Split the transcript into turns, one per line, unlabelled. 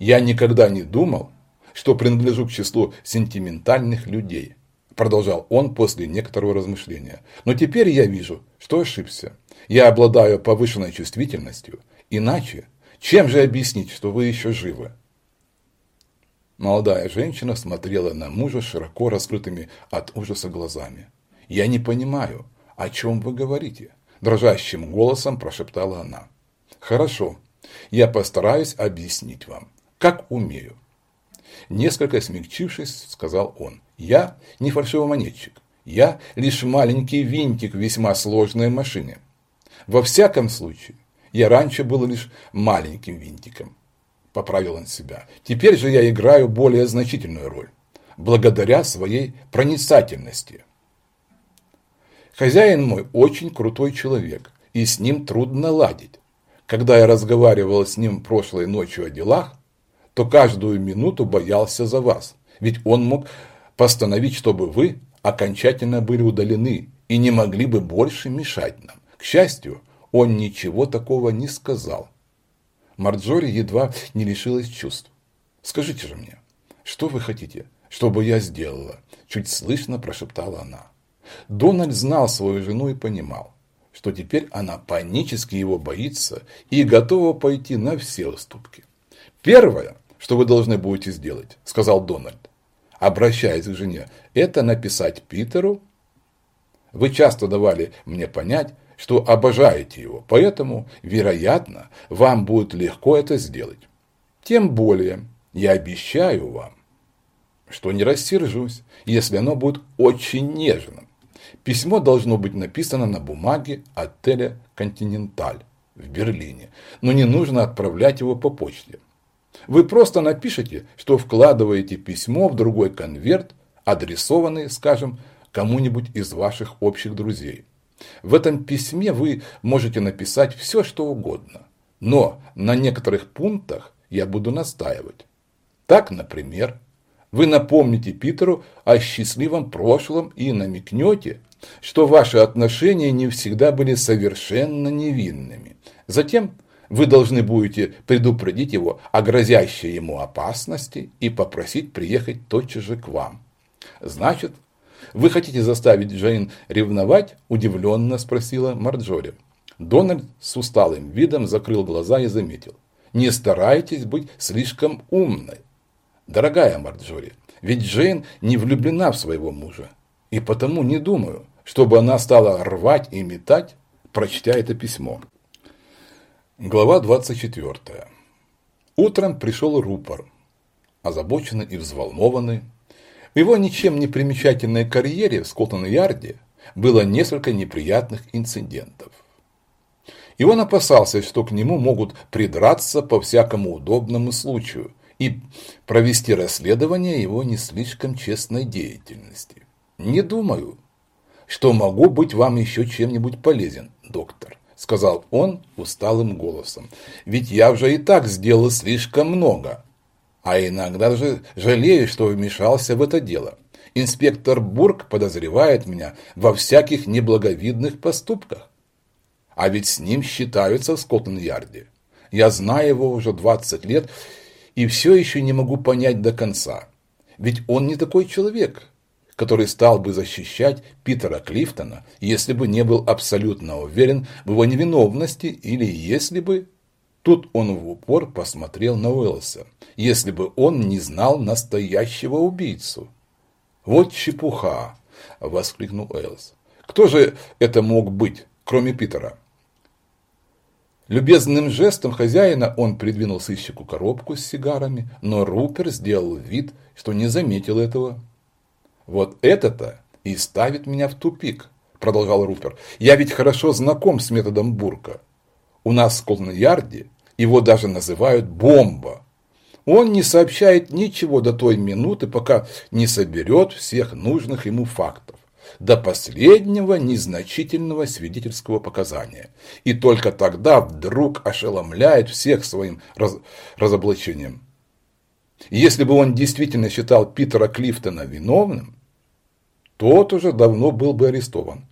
Я никогда не думал, что принадлежу к числу сентиментальных людей, продолжал он после некоторого размышления. Но теперь я вижу, что ошибся. Я обладаю повышенной чувствительностью. Иначе, чем же объяснить, что вы еще живы? Молодая женщина смотрела на мужа широко раскрытыми от ужаса глазами. «Я не понимаю, о чем вы говорите?» – дрожащим голосом прошептала она. «Хорошо, я постараюсь объяснить вам, как умею». Несколько смягчившись, сказал он. «Я не фальшивомонетчик. Я лишь маленький винтик в весьма сложной машине. Во всяком случае, я раньше был лишь маленьким винтиком. – поправил он себя. «Теперь же я играю более значительную роль, благодаря своей проницательности. Хозяин мой очень крутой человек, и с ним трудно ладить. Когда я разговаривал с ним прошлой ночью о делах, то каждую минуту боялся за вас, ведь он мог постановить, чтобы вы окончательно были удалены и не могли бы больше мешать нам. К счастью, он ничего такого не сказал. Марджори едва не лишилась чувств. «Скажите же мне, что вы хотите, чтобы я сделала?» Чуть слышно прошептала она. Дональд знал свою жену и понимал, что теперь она панически его боится и готова пойти на все уступки. «Первое, что вы должны будете сделать», – сказал Дональд, обращаясь к жене, – это написать Питеру. Вы часто давали мне понять, что обожаете его, поэтому, вероятно, вам будет легко это сделать. Тем более, я обещаю вам, что не рассержусь, если оно будет очень нежным. Письмо должно быть написано на бумаге отеля «Континенталь» в Берлине, но не нужно отправлять его по почте. Вы просто напишите, что вкладываете письмо в другой конверт, адресованный, скажем, кому-нибудь из ваших общих друзей. В этом письме вы можете написать все, что угодно, но на некоторых пунктах я буду настаивать. Так, например, вы напомните Питеру о счастливом прошлом и намекнете, что ваши отношения не всегда были совершенно невинными. Затем вы должны будете предупредить его о грозящей ему опасности и попросить приехать тотчас же к вам. Значит, «Вы хотите заставить Джейн ревновать?» – удивленно спросила Марджори. Дональд с усталым видом закрыл глаза и заметил. «Не старайтесь быть слишком умной. Дорогая Марджори, ведь Джейн не влюблена в своего мужа. И потому не думаю, чтобы она стала рвать и метать, прочтя это письмо». Глава 24. Утром пришел рупор, озабоченный и взволнованный, в его ничем не примечательной карьере в Скотланд-Ярде было несколько неприятных инцидентов. И он опасался, что к нему могут придраться по всякому удобному случаю и провести расследование его не слишком честной деятельности. «Не думаю, что могу быть вам еще чем-нибудь полезен, доктор», сказал он усталым голосом. «Ведь я уже и так сделал слишком много, а иногда даже жалею, что вмешался в это дело. Инспектор Бург подозревает меня во всяких неблаговидных поступках. А ведь с ним считаются в Скотланд-Ярде. Я знаю его уже 20 лет и все еще не могу понять до конца. Ведь он не такой человек, который стал бы защищать Питера Клифтона, если бы не был абсолютно уверен в его невиновности или если бы Тут он в упор посмотрел на Уэллса, если бы он не знал настоящего убийцу. «Вот чепуха!» – воскликнул Уэллс. «Кто же это мог быть, кроме Питера?» Любезным жестом хозяина он придвинул сыщику коробку с сигарами, но Рупер сделал вид, что не заметил этого. «Вот это-то и ставит меня в тупик», – продолжал Рупер. «Я ведь хорошо знаком с методом Бурка. У нас в Скотланд-Ярде его даже называют бомба. Он не сообщает ничего до той минуты, пока не соберет всех нужных ему фактов, до последнего незначительного свидетельского показания. И только тогда вдруг ошеломляет всех своим раз, разоблачением. Если бы он действительно считал Питера Клифтона виновным, тот уже давно был бы арестован.